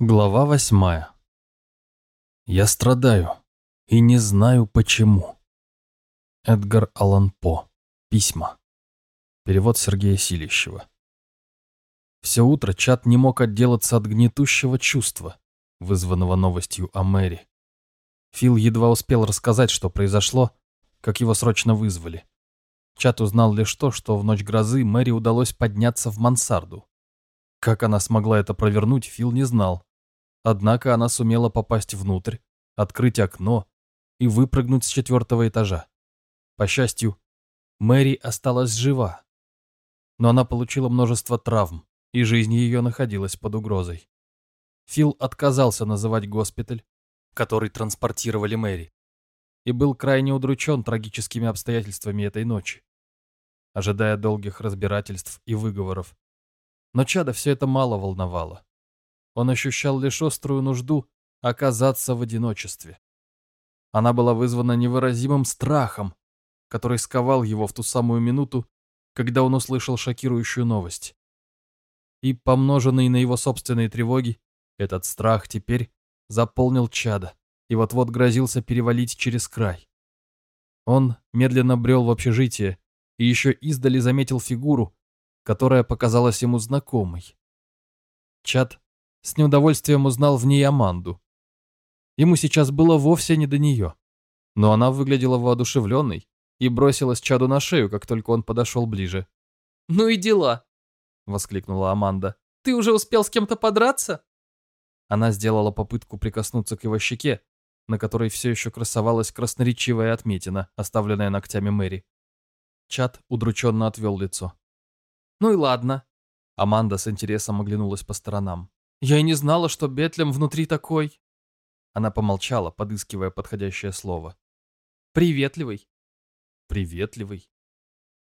Глава восьмая. Я страдаю и не знаю почему. Эдгар Аллан По. Письма. Перевод Сергея Силищева. Все утро чат не мог отделаться от гнетущего чувства, вызванного новостью о Мэри. Фил едва успел рассказать, что произошло, как его срочно вызвали. Чат узнал лишь то, что в ночь грозы Мэри удалось подняться в мансарду. Как она смогла это провернуть, Фил не знал. Однако она сумела попасть внутрь, открыть окно и выпрыгнуть с четвертого этажа. По счастью, Мэри осталась жива. Но она получила множество травм, и жизнь ее находилась под угрозой. Фил отказался называть госпиталь, в который транспортировали Мэри, и был крайне удручен трагическими обстоятельствами этой ночи, ожидая долгих разбирательств и выговоров. Но Чада все это мало волновало. Он ощущал лишь острую нужду оказаться в одиночестве. Она была вызвана невыразимым страхом, который сковал его в ту самую минуту, когда он услышал шокирующую новость. И, помноженный на его собственные тревоги, этот страх теперь заполнил чада и вот-вот грозился перевалить через край. Он медленно брел в общежитие и еще издали заметил фигуру, которая показалась ему знакомой. Чад с неудовольствием узнал в ней Аманду. Ему сейчас было вовсе не до нее, но она выглядела воодушевленной и бросилась Чаду на шею, как только он подошел ближе. «Ну и дела!» — воскликнула Аманда. «Ты уже успел с кем-то подраться?» Она сделала попытку прикоснуться к его щеке, на которой все еще красовалась красноречивая отметина, оставленная ногтями Мэри. Чад удрученно отвел лицо. «Ну и ладно». Аманда с интересом оглянулась по сторонам. «Я и не знала, что Бетлем внутри такой». Она помолчала, подыскивая подходящее слово. «Приветливый». «Приветливый?»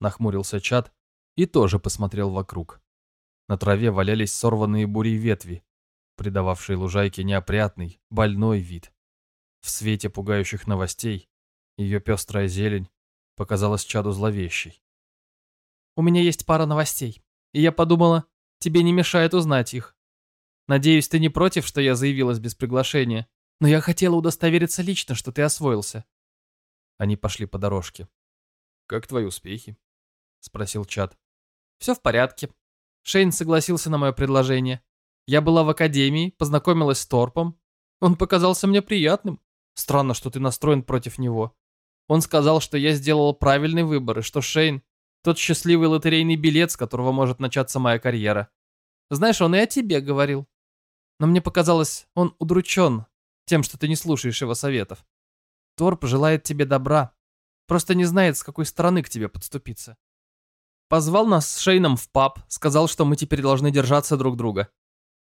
Нахмурился Чад и тоже посмотрел вокруг. На траве валялись сорванные бурей ветви, придававшие лужайке неопрятный, больной вид. В свете пугающих новостей ее пестрая зелень показалась Чаду зловещей. У меня есть пара новостей, и я подумала, тебе не мешает узнать их. Надеюсь, ты не против, что я заявилась без приглашения, но я хотела удостовериться лично, что ты освоился». Они пошли по дорожке. «Как твои успехи?» — спросил Чад. «Все в порядке. Шейн согласился на мое предложение. Я была в академии, познакомилась с Торпом. Он показался мне приятным. Странно, что ты настроен против него. Он сказал, что я сделала правильный выбор, и что Шейн тот счастливый лотерейный билет, с которого может начаться моя карьера. Знаешь, он и о тебе говорил. Но мне показалось, он удручен тем, что ты не слушаешь его советов. Торп желает тебе добра, просто не знает, с какой стороны к тебе подступиться. Позвал нас с Шейном в паб, сказал, что мы теперь должны держаться друг друга.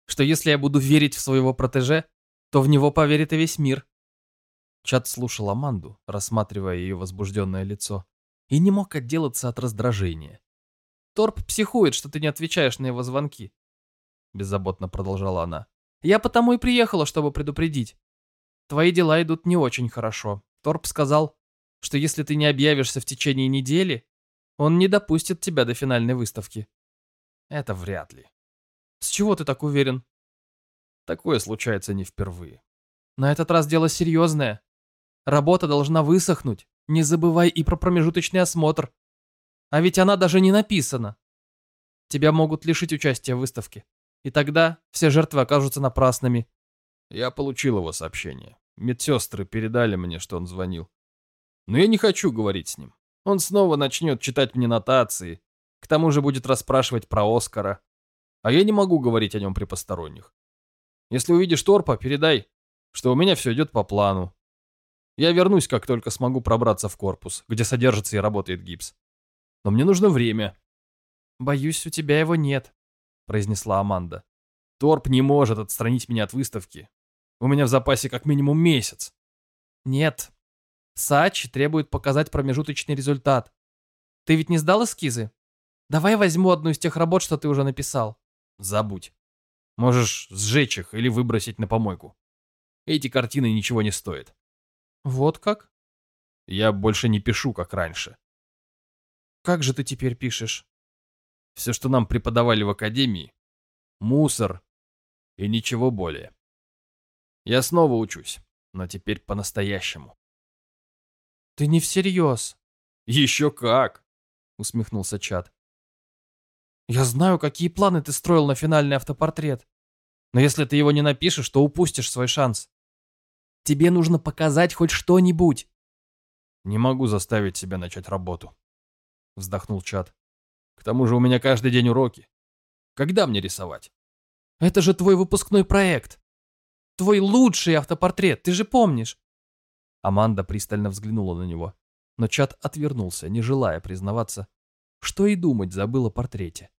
Что если я буду верить в своего протеже, то в него поверит и весь мир. Чат слушал Аманду, рассматривая ее возбужденное лицо и не мог отделаться от раздражения. «Торп психует, что ты не отвечаешь на его звонки», — беззаботно продолжала она. «Я потому и приехала, чтобы предупредить. Твои дела идут не очень хорошо. Торп сказал, что если ты не объявишься в течение недели, он не допустит тебя до финальной выставки». «Это вряд ли». «С чего ты так уверен?» «Такое случается не впервые». «На этот раз дело серьезное. Работа должна высохнуть. Не забывай и про промежуточный осмотр. А ведь она даже не написана. Тебя могут лишить участия в выставке. И тогда все жертвы окажутся напрасными. Я получил его сообщение. Медсестры передали мне, что он звонил. Но я не хочу говорить с ним. Он снова начнет читать мне нотации. К тому же будет расспрашивать про Оскара. А я не могу говорить о нем при посторонних. Если увидишь Торпа, передай, что у меня все идет по плану. Я вернусь, как только смогу пробраться в корпус, где содержится и работает гипс. Но мне нужно время. Боюсь, у тебя его нет, произнесла Аманда. Торп не может отстранить меня от выставки. У меня в запасе как минимум месяц. Нет. Сач требует показать промежуточный результат. Ты ведь не сдал эскизы? Давай возьму одну из тех работ, что ты уже написал. Забудь. Можешь сжечь их или выбросить на помойку. Эти картины ничего не стоят. Вот как? Я больше не пишу, как раньше. Как же ты теперь пишешь? Все, что нам преподавали в академии, мусор и ничего более. Я снова учусь, но теперь по-настоящему. Ты не всерьез. Еще как, усмехнулся Чат. Я знаю, какие планы ты строил на финальный автопортрет. Но если ты его не напишешь, то упустишь свой шанс. Тебе нужно показать хоть что-нибудь. Не могу заставить себя начать работу. Вздохнул Чат. К тому же у меня каждый день уроки. Когда мне рисовать? Это же твой выпускной проект. Твой лучший автопортрет, ты же помнишь. Аманда пристально взглянула на него, но Чат отвернулся, не желая признаваться, что и думать забыл о портрете.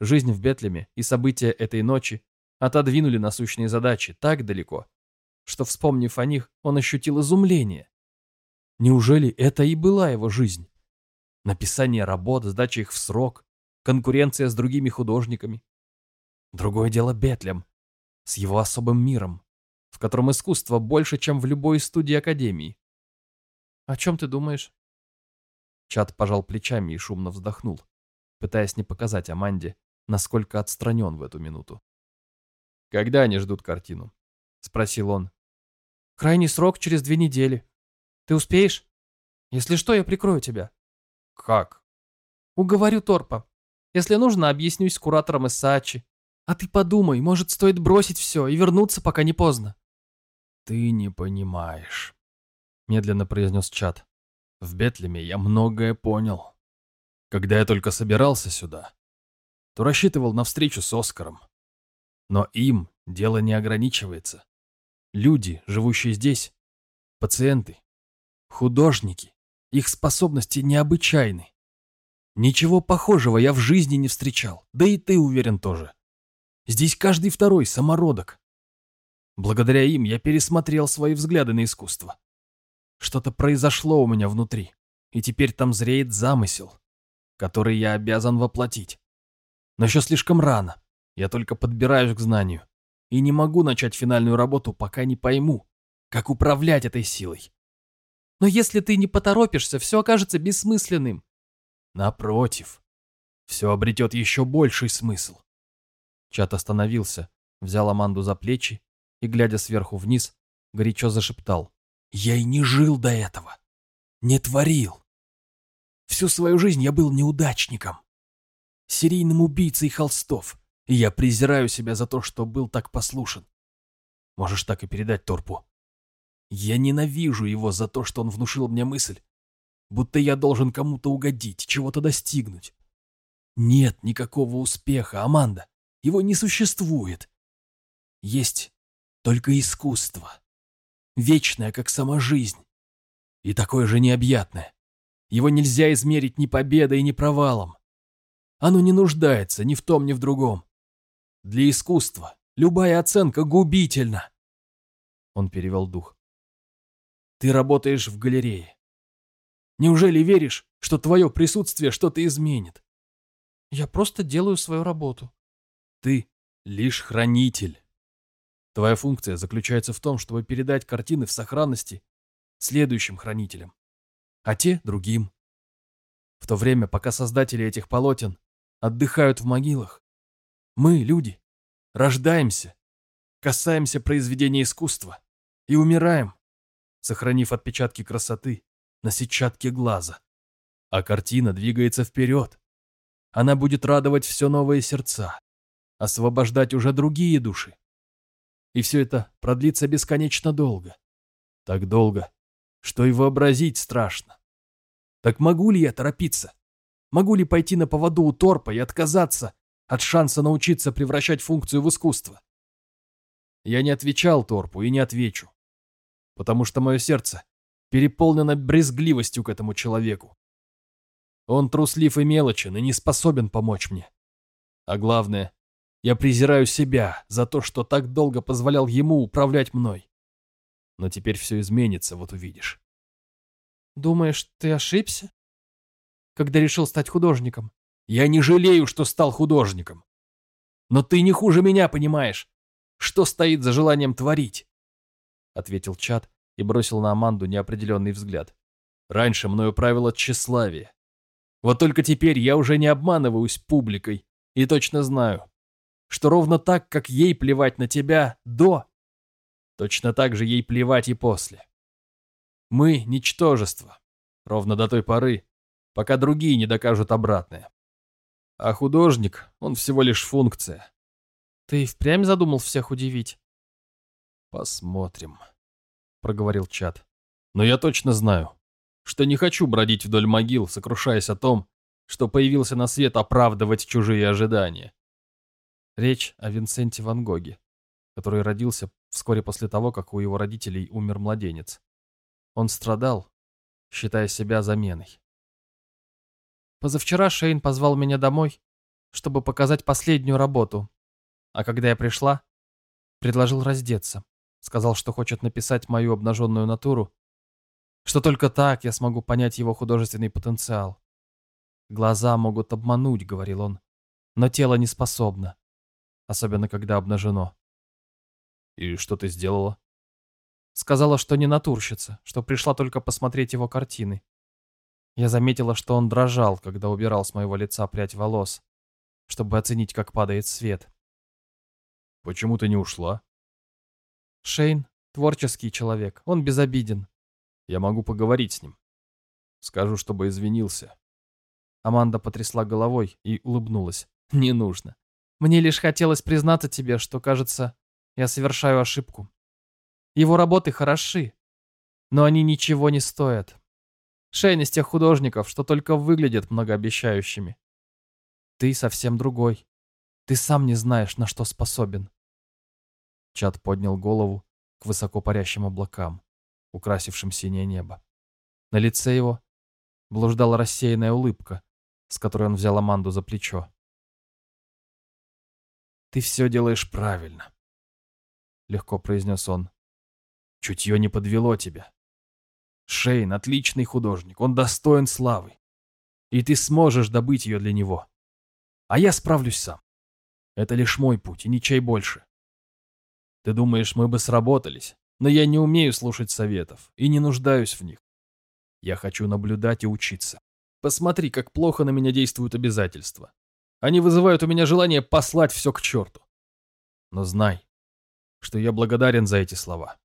Жизнь в Бетлеме и события этой ночи отодвинули насущные задачи так далеко, что, вспомнив о них, он ощутил изумление. Неужели это и была его жизнь? Написание работ, сдача их в срок, конкуренция с другими художниками. Другое дело Бетлем, с его особым миром, в котором искусство больше, чем в любой студии Академии. «О чем ты думаешь?» Чат пожал плечами и шумно вздохнул, пытаясь не показать Аманде, насколько отстранен в эту минуту. «Когда они ждут картину?» — спросил он. «Крайний срок через две недели. Ты успеешь? Если что, я прикрою тебя». «Как?» «Уговорю Торпа. Если нужно, объяснюсь с куратором из Сачи. А ты подумай, может, стоит бросить все и вернуться, пока не поздно». «Ты не понимаешь», — медленно произнес Чат. «В Бетлеме я многое понял. Когда я только собирался сюда, то рассчитывал на встречу с Оскаром. Но им дело не ограничивается. Люди, живущие здесь, пациенты, художники, их способности необычайны. Ничего похожего я в жизни не встречал, да и ты уверен тоже. Здесь каждый второй самородок. Благодаря им я пересмотрел свои взгляды на искусство. Что-то произошло у меня внутри, и теперь там зреет замысел, который я обязан воплотить. Но еще слишком рано, я только подбираюсь к знанию, и не могу начать финальную работу, пока не пойму, как управлять этой силой. Но если ты не поторопишься, все окажется бессмысленным. Напротив, все обретет еще больший смысл. Чат остановился, взял Аманду за плечи и, глядя сверху вниз, горячо зашептал. «Я и не жил до этого. Не творил. Всю свою жизнь я был неудачником. Серийным убийцей холстов. И я презираю себя за то, что был так послушен. Можешь так и передать Торпу. Я ненавижу его за то, что он внушил мне мысль, будто я должен кому-то угодить, чего-то достигнуть. Нет никакого успеха, Аманда. Его не существует. Есть только искусство. Вечное, как сама жизнь. И такое же необъятное. Его нельзя измерить ни победой, ни провалом. Оно не нуждается ни в том, ни в другом. Для искусства любая оценка губительна. Он перевел дух. Ты работаешь в галерее. Неужели веришь, что твое присутствие что-то изменит? Я просто делаю свою работу. Ты лишь хранитель. Твоя функция заключается в том, чтобы передать картины в сохранности следующим хранителям, а те — другим. В то время, пока создатели этих полотен отдыхают в могилах, мы, люди, рождаемся, касаемся произведения искусства и умираем, сохранив отпечатки красоты на сетчатке глаза. А картина двигается вперед. Она будет радовать все новые сердца, освобождать уже другие души. И все это продлится бесконечно долго. Так долго, что и вообразить страшно. Так могу ли я торопиться? Могу ли пойти на поводу у торпа и отказаться от шанса научиться превращать функцию в искусство? Я не отвечал торпу и не отвечу, потому что мое сердце переполнено брезгливостью к этому человеку. Он труслив и мелочен и не способен помочь мне. А главное, я презираю себя за то, что так долго позволял ему управлять мной. Но теперь все изменится, вот увидишь. Думаешь, ты ошибся? Когда решил стать художником? Я не жалею, что стал художником. Но ты не хуже меня понимаешь, что стоит за желанием творить. Ответил Чат и бросил на Аманду неопределенный взгляд. Раньше мною правило тщеславие. Вот только теперь я уже не обманываюсь публикой и точно знаю, что ровно так, как ей плевать на тебя до, точно так же ей плевать и после. Мы — ничтожество, ровно до той поры, пока другие не докажут обратное. А художник, он всего лишь функция. Ты впрямь задумал всех удивить? Посмотрим, проговорил Чат. Но я точно знаю, что не хочу бродить вдоль могил, сокрушаясь о том, что появился на свет оправдывать чужие ожидания. Речь о Винсенте Ван Гоге, который родился вскоре после того, как у его родителей умер младенец. Он страдал, считая себя заменой. Позавчера Шейн позвал меня домой, чтобы показать последнюю работу. А когда я пришла, предложил раздеться. Сказал, что хочет написать мою обнаженную натуру, что только так я смогу понять его художественный потенциал. Глаза могут обмануть, говорил он, но тело не способно, особенно когда обнажено. И что ты сделала? Сказала, что не натурщица, что пришла только посмотреть его картины. Я заметила, что он дрожал, когда убирал с моего лица прядь волос, чтобы оценить, как падает свет. «Почему ты не ушла?» «Шейн — творческий человек, он безобиден». «Я могу поговорить с ним. Скажу, чтобы извинился». Аманда потрясла головой и улыбнулась. «Не нужно. Мне лишь хотелось признаться тебе, что, кажется, я совершаю ошибку. Его работы хороши, но они ничего не стоят. Шейн из тех художников, что только выглядят многообещающими. Ты совсем другой. Ты сам не знаешь, на что способен. Чат поднял голову к высоко парящим облакам, украсившим синее небо. На лице его блуждала рассеянная улыбка, с которой он взял Аманду за плечо. «Ты все делаешь правильно», — легко произнес он. «Чутье не подвело тебя. Шейн — отличный художник, он достоин славы. И ты сможешь добыть ее для него. А я справлюсь сам. Это лишь мой путь, и ничей больше. Ты думаешь, мы бы сработались, но я не умею слушать советов и не нуждаюсь в них. Я хочу наблюдать и учиться. Посмотри, как плохо на меня действуют обязательства. Они вызывают у меня желание послать все к черту. Но знай, что я благодарен за эти слова.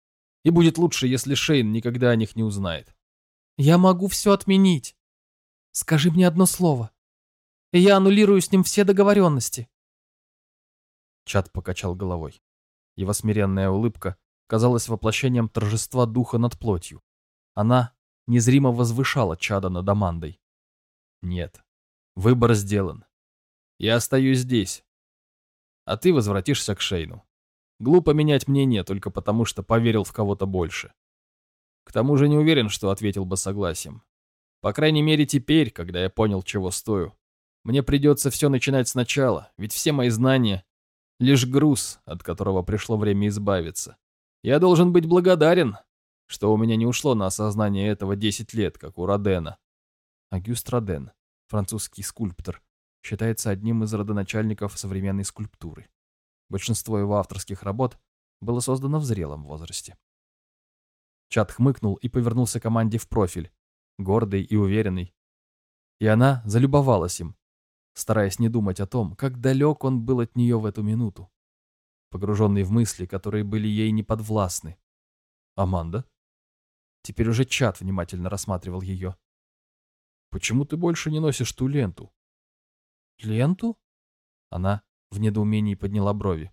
И будет лучше, если Шейн никогда о них не узнает. Я могу все отменить. Скажи мне одно слово. И я аннулирую с ним все договоренности. Чат покачал головой. Его смиренная улыбка казалась воплощением торжества духа над плотью. Она незримо возвышала Чада над Амандой. Нет, выбор сделан. Я остаюсь здесь. А ты возвратишься к Шейну. Глупо менять мнение только потому, что поверил в кого-то больше. К тому же не уверен, что ответил бы согласием. По крайней мере теперь, когда я понял, чего стою. Мне придется все начинать сначала, ведь все мои знания — лишь груз, от которого пришло время избавиться. Я должен быть благодарен, что у меня не ушло на осознание этого 10 лет, как у Родена. Агюст Роден, французский скульптор, считается одним из родоначальников современной скульптуры. Большинство его авторских работ было создано в зрелом возрасте. Чат хмыкнул и повернулся команде в профиль, гордый и уверенный. И она залюбовалась им, стараясь не думать о том, как далек он был от нее в эту минуту, погруженный в мысли, которые были ей неподвластны. «Аманда?» Теперь уже Чат внимательно рассматривал ее. «Почему ты больше не носишь ту ленту?» «Ленту?» Она в недоумении подняла брови.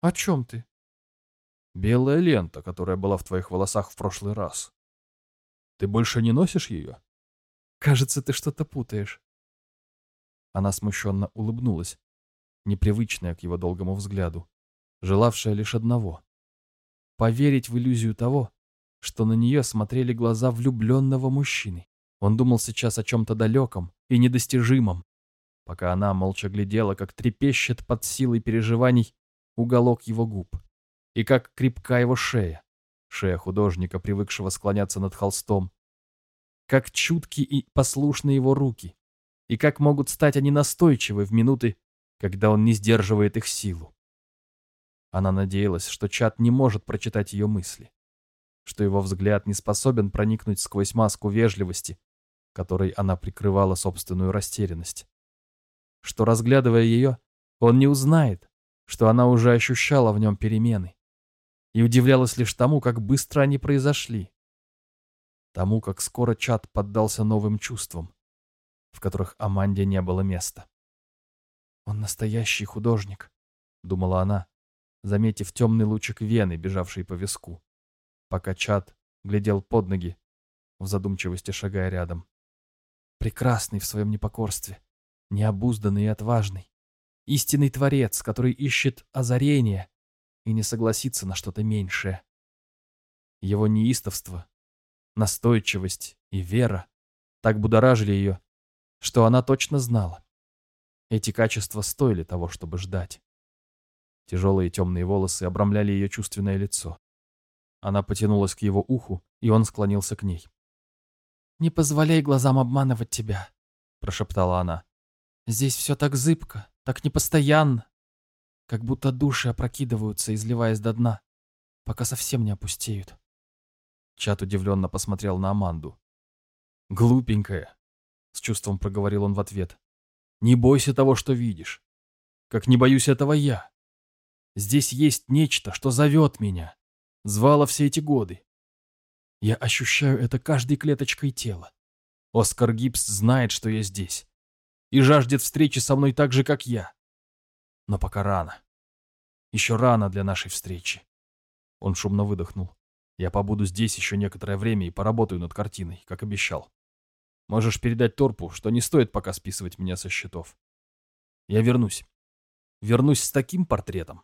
«О чем ты?» «Белая лента, которая была в твоих волосах в прошлый раз. Ты больше не носишь ее?» «Кажется, ты что-то путаешь». Она смущенно улыбнулась, непривычная к его долгому взгляду, желавшая лишь одного — поверить в иллюзию того, что на нее смотрели глаза влюбленного мужчины. Он думал сейчас о чем-то далеком и недостижимом, пока она молча глядела, как трепещет под силой переживаний уголок его губ, и как крепка его шея, шея художника, привыкшего склоняться над холстом, как чутки и послушны его руки, и как могут стать они настойчивы в минуты, когда он не сдерживает их силу. Она надеялась, что Чат не может прочитать ее мысли, что его взгляд не способен проникнуть сквозь маску вежливости, которой она прикрывала собственную растерянность что, разглядывая ее, он не узнает, что она уже ощущала в нем перемены. и удивлялась лишь тому, как быстро они произошли. Тому, как скоро чат поддался новым чувствам, в которых Аманде не было места. «Он настоящий художник», — думала она, заметив темный лучик вены, бежавший по виску, пока чат глядел под ноги, в задумчивости шагая рядом. Прекрасный в своем непокорстве, необузданный и отважный, истинный творец, который ищет озарение и не согласится на что-то меньшее. Его неистовство, настойчивость и вера так будоражили ее, что она точно знала. Эти качества стоили того, чтобы ждать. Тяжелые темные волосы обрамляли ее чувственное лицо. Она потянулась к его уху, и он склонился к ней. «Не позволяй глазам обманывать тебя», — прошептала она. «Здесь все так зыбко, так непостоянно как будто души опрокидываются, изливаясь до дна, пока совсем не опустеют. Чат удивленно посмотрел на Аманду. «Глупенькая», — с чувством проговорил он в ответ. «Не бойся того, что видишь. Как не боюсь этого я. Здесь есть нечто, что зовет меня, звало все эти годы. Я ощущаю это каждой клеточкой тела. Оскар Гибс знает, что я здесь, и жаждет встречи со мной так же, как я. Но пока рано. Еще рано для нашей встречи. Он шумно выдохнул. Я побуду здесь еще некоторое время и поработаю над картиной, как обещал. Можешь передать Торпу, что не стоит пока списывать меня со счетов. Я вернусь. Вернусь с таким портретом,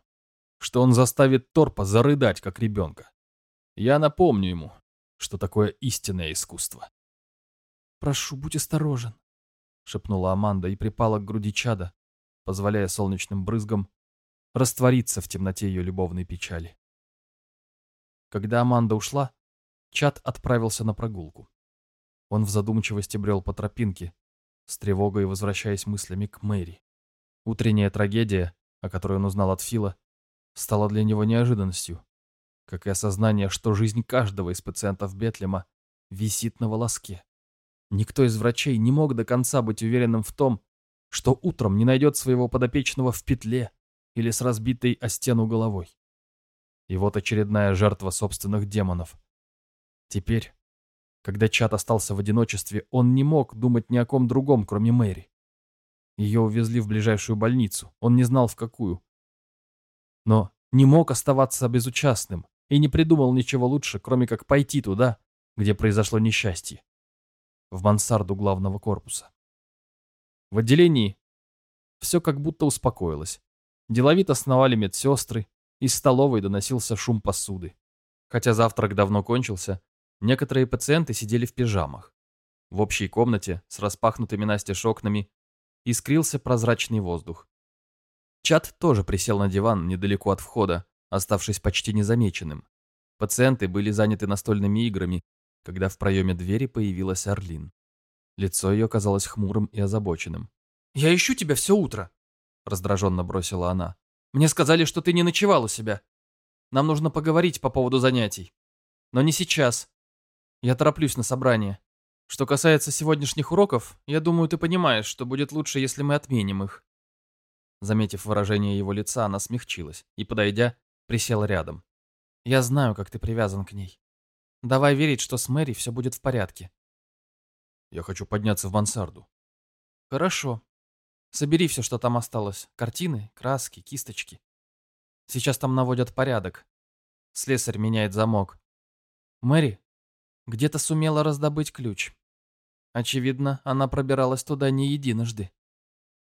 что он заставит Торпа зарыдать, как ребенка. Я напомню ему, что такое истинное искусство. «Прошу, будь осторожен», — шепнула Аманда и припала к груди чада, позволяя солнечным брызгам раствориться в темноте ее любовной печали. Когда Аманда ушла, Чат отправился на прогулку. Он в задумчивости брел по тропинке, с тревогой возвращаясь мыслями к Мэри. Утренняя трагедия, о которой он узнал от Фила, стала для него неожиданностью, как и осознание, что жизнь каждого из пациентов Бетлема висит на волоске. Никто из врачей не мог до конца быть уверенным в том, что утром не найдет своего подопечного в петле или с разбитой о стену головой. И вот очередная жертва собственных демонов. Теперь, когда Чат остался в одиночестве, он не мог думать ни о ком другом, кроме Мэри. Ее увезли в ближайшую больницу, он не знал в какую. Но не мог оставаться безучастным и не придумал ничего лучше, кроме как пойти туда, где произошло несчастье. В мансарду главного корпуса. В отделении все как будто успокоилось. Деловито сновали медсестры, из столовой доносился шум посуды. Хотя завтрак давно кончился, некоторые пациенты сидели в пижамах. В общей комнате с распахнутыми настежь окнами искрился прозрачный воздух. Чат тоже присел на диван недалеко от входа, оставшись почти незамеченным. Пациенты были заняты настольными играми, когда в проеме двери появилась Орлин. Лицо ее казалось хмурым и озабоченным. «Я ищу тебя все утро», — раздраженно бросила она. «Мне сказали, что ты не ночевал у себя. Нам нужно поговорить по поводу занятий. Но не сейчас. Я тороплюсь на собрание. Что касается сегодняшних уроков, я думаю, ты понимаешь, что будет лучше, если мы отменим их». Заметив выражение его лица, она смягчилась и, подойдя, присела рядом. «Я знаю, как ты привязан к ней. Давай верить, что с Мэри все будет в порядке. Я хочу подняться в мансарду. Хорошо. Собери все, что там осталось. Картины, краски, кисточки. Сейчас там наводят порядок. Слесарь меняет замок. Мэри где-то сумела раздобыть ключ. Очевидно, она пробиралась туда не единожды.